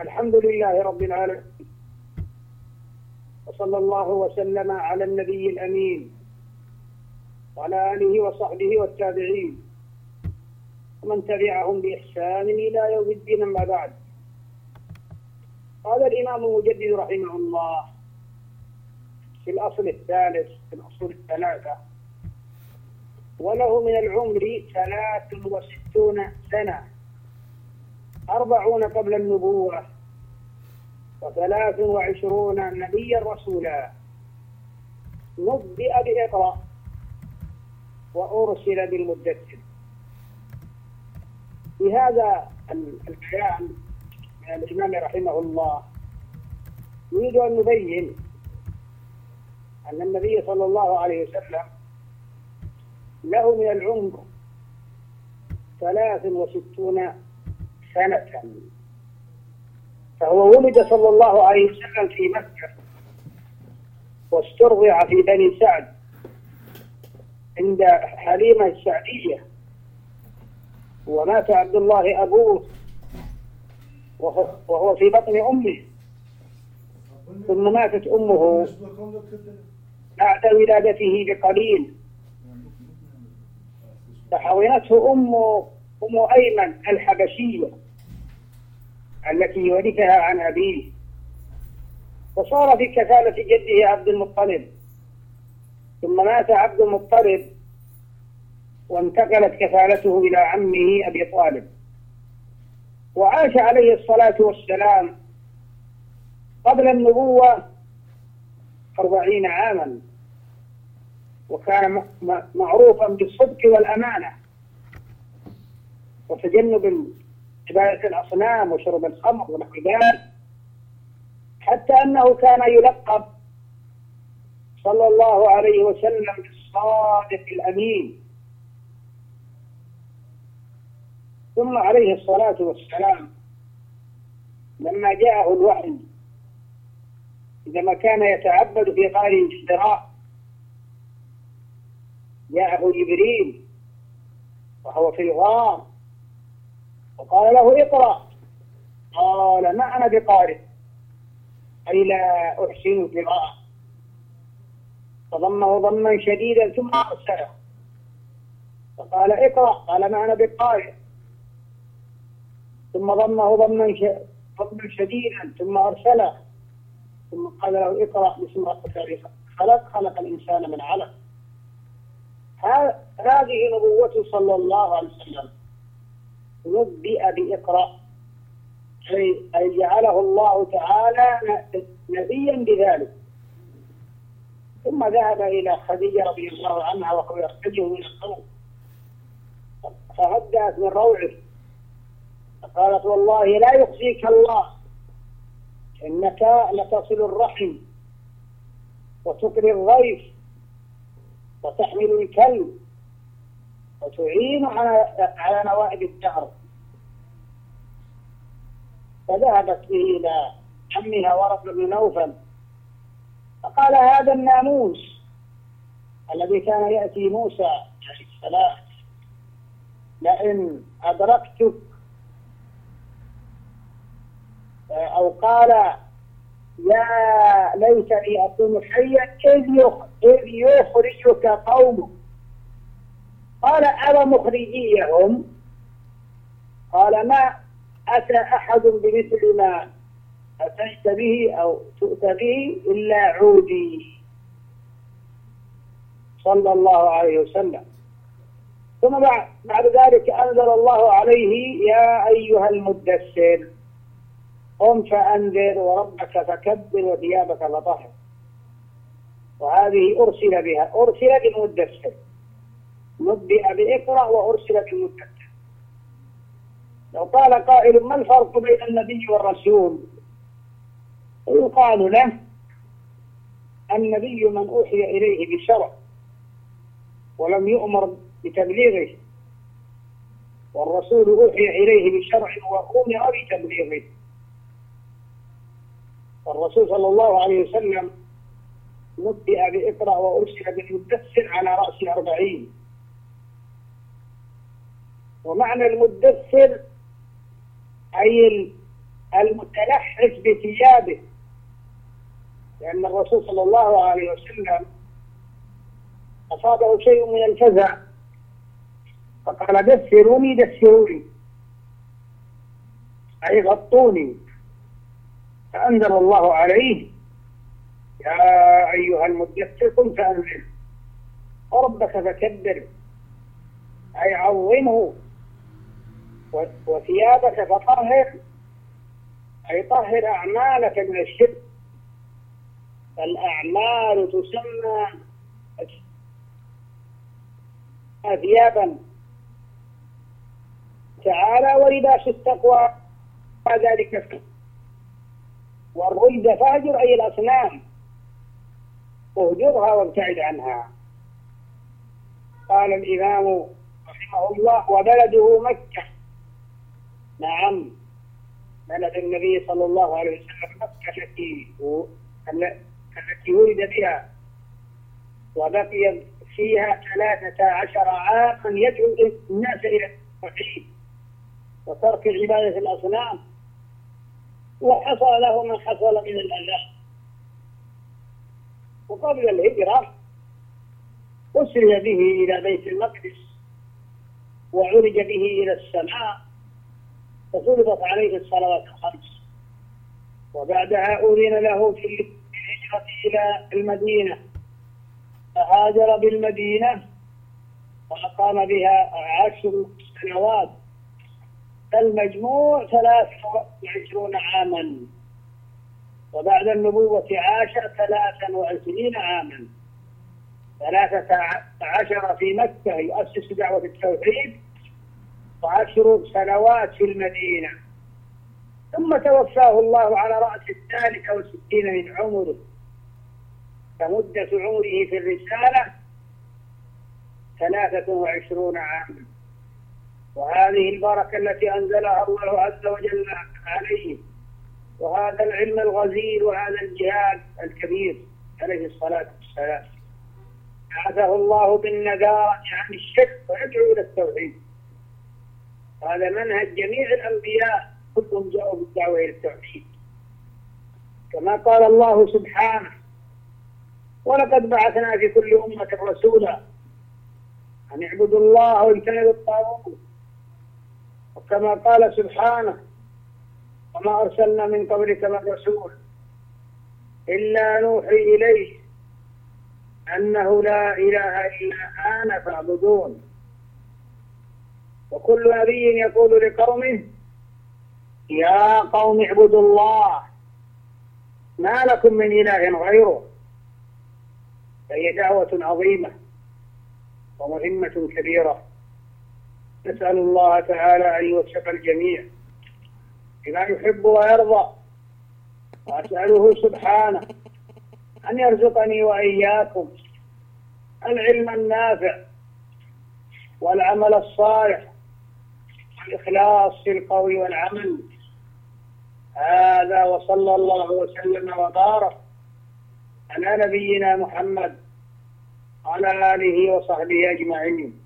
الحمد لله رب العالمين. وصلى الله وسلم على النبي الأمين وعلى آله وصحبه والتابعين. ومن تبعهم بإحسان إلى يوم الدين أما بعد. قال الإمام المجدد رحمه الله في الأصل الثالث في الأصول الثلاثة وله من العمر ثلاث وستون سنة أربعون قبل النبوة وثلاث وعشرون نبيا رسولا. نبئ بإقرأ وأرسل بالمدثر. بهذا البيان من الإمام رحمه الله نريد أن نبين أن النبي صلى الله عليه وسلم له من العمر ثلاث وستون سنة. فهو ولد صلى الله عليه وسلم في مكة واسترضع في بني سعد عند حليمة السعدية. ومات عبد الله أبوه وهو في بطن أمه. ثم ماتت أمه بعد ولادته بقليل. فحضنته أم أم أيمن الحبشية. التي ورثها عن أبيه. وصار في كفالة جده عبد المطلب. ثم مات عبد المطلب وانتقلت كفالته إلى عمه أبي طالب. وعاش عليه الصلاة والسلام قبل النبوة أربعين عاما. وكان معروفا بالصدق والأمانة. وتجنب عبادة الأصنام وشرب الخمر ونحو ذلك حتى أنه كان يلقب صلى الله عليه وسلم بالصادق الأمين. ثم عليه الصلاة والسلام لما جاءه الوحي عندما كان يتعبد في غار الحراء جاءه جبريل وهو في الغار. وقال له اقرأ. قال ما أنا بقارئ؟ أي لا أحسن القراءة فضمه ضما شديدا ثم أرسله. فقال اقرأ. قال ما أنا بقارئ. ثم ضمه ضما ضما شديدا ثم أرسله. ثم قال له اقرأ باسم ربك خلق. خلق الإنسان من علق. هذه نبوته صلى الله عليه وسلم. نبئ بإقرأ. أي جعله الله تعالى نبيا بذلك. ثم ذهب إلى خديجة رضي الله عنها وهو يخرجه من القوم. فهدأت من روعه. فقالت والله لا يخزيك الله. إنك لتصل الرحم وتقري الضيف وتحمل الكلب. وتعين على على نوائب الدهر. فذهبت به إلى عمها ورق بن نوفل. فقال هذا الناموس الذي كان يأتي موسى عليه السلام لئن أدركتك أو قال يا ليتني أكون حيا إذ يخرجك قومك. قال أرى مخرجيهم. قال ما أتى أحد بمثل ما أتيت به أو تؤت به إلا عودي. صلى الله عليه وسلم. ثم بعد, بعد ذلك أنزل الله عليه يا أيها المدثر قم فأنذر وربك فكبر وثيابك فطهر. وهذه أرسل بها أرسل بالمدثر نبئ بإقرأ وأرسل بالمدثر لو قال قائل ما الفرق بين النبي والرسول؟ يقال له النبي من أوحي إليه بشرع ولم يؤمر بتبليغه والرسول أوحي إليه بشرع وأمر بتبليغه. والرسول صلى الله عليه وسلم نبئ بإقرأ وأرسل بالمدثر على رأس أربعين ومعنى المدثر أي المتلحف بثيابه. لأن الرسول صلى الله عليه وسلم أصابه شيء من الفزع. فقال دثروني دثروني. أي غطوني. فأنزل الله عليه يا أيها المدثر قم فأنزل. وربك فكبر. أي عظمه. وثيابك فطهر أي طهر أعمالك من الشرك. فالأعمال تسمى ثيابا. تعالى ولباس التقوى ذلك. والرد فاجر أي الأصنام. اهجرها وابتعد عنها. قال الإمام رحمه الله وبلده مكة. نعم. بلد النبي صلى الله عليه وسلم مكة التي التي ولد بها. وبقي فيها ثلاثة عشر عاما يدعو الناس إلى التوحيد وترك عبادة الأصنام. وحصل له ما حصل من الأذى. وقبل الهجرة أسري به إلى بيت المقدس وعرج به إلى السماء. ففرضت عليه الصلوات الخمس. وبعدها أذن له في الهجرة إلى المدينة. فهاجر بالمدينة وأقام بها عشر سنوات. المجموع ثلاث وعشرون عاما. وبعد النبوة عاش ثلاثا وعشرين عاما. ثلاثة عشر في مكة يؤسس دعوة التوحيد وعشر سنوات في المدينة. ثم توفاه الله على رأس الثالثة والستين من عمره. فمدة عمره في الرسالة ثلاثة وعشرون عاما. وهذه البركة التي أنزلها الله عز وجل عليه وهذا العلم الغزير وهذا الجهاد الكبير عليه الصلاة والسلام. بعثه الله بالنذارة عن الشرك ويدعو إلى التوحيد. هذا منهج جميع الأنبياء كلهم جاءوا بالدعوة إلى التوحيد. كما قال الله سبحانه ولقد بعثنا في كل أمة رسولا أن اعبدوا الله واجتنبوا الطاغوت. وكما قال سبحانه وما أرسلنا من قبلك من رسول إلا نوحي إليه أنه لا إله إلا أنا فاعبدون. وكل نبي يقول لقومه يا قوم اعبدوا الله ما لكم من إله غيره. فهي دعوة عظيمة ومهمة كبيرة. نسأل الله تعالى أن يوفق الجميع بما يحب ويرضى وأسأله سبحانه أن يرزقني وإياكم العلم النافع والعمل الصالح والإخلاص في القول والعمل. هذا وصلى الله وسلم وبارك على نبينا محمد وعلى آله وصحبه أجمعين.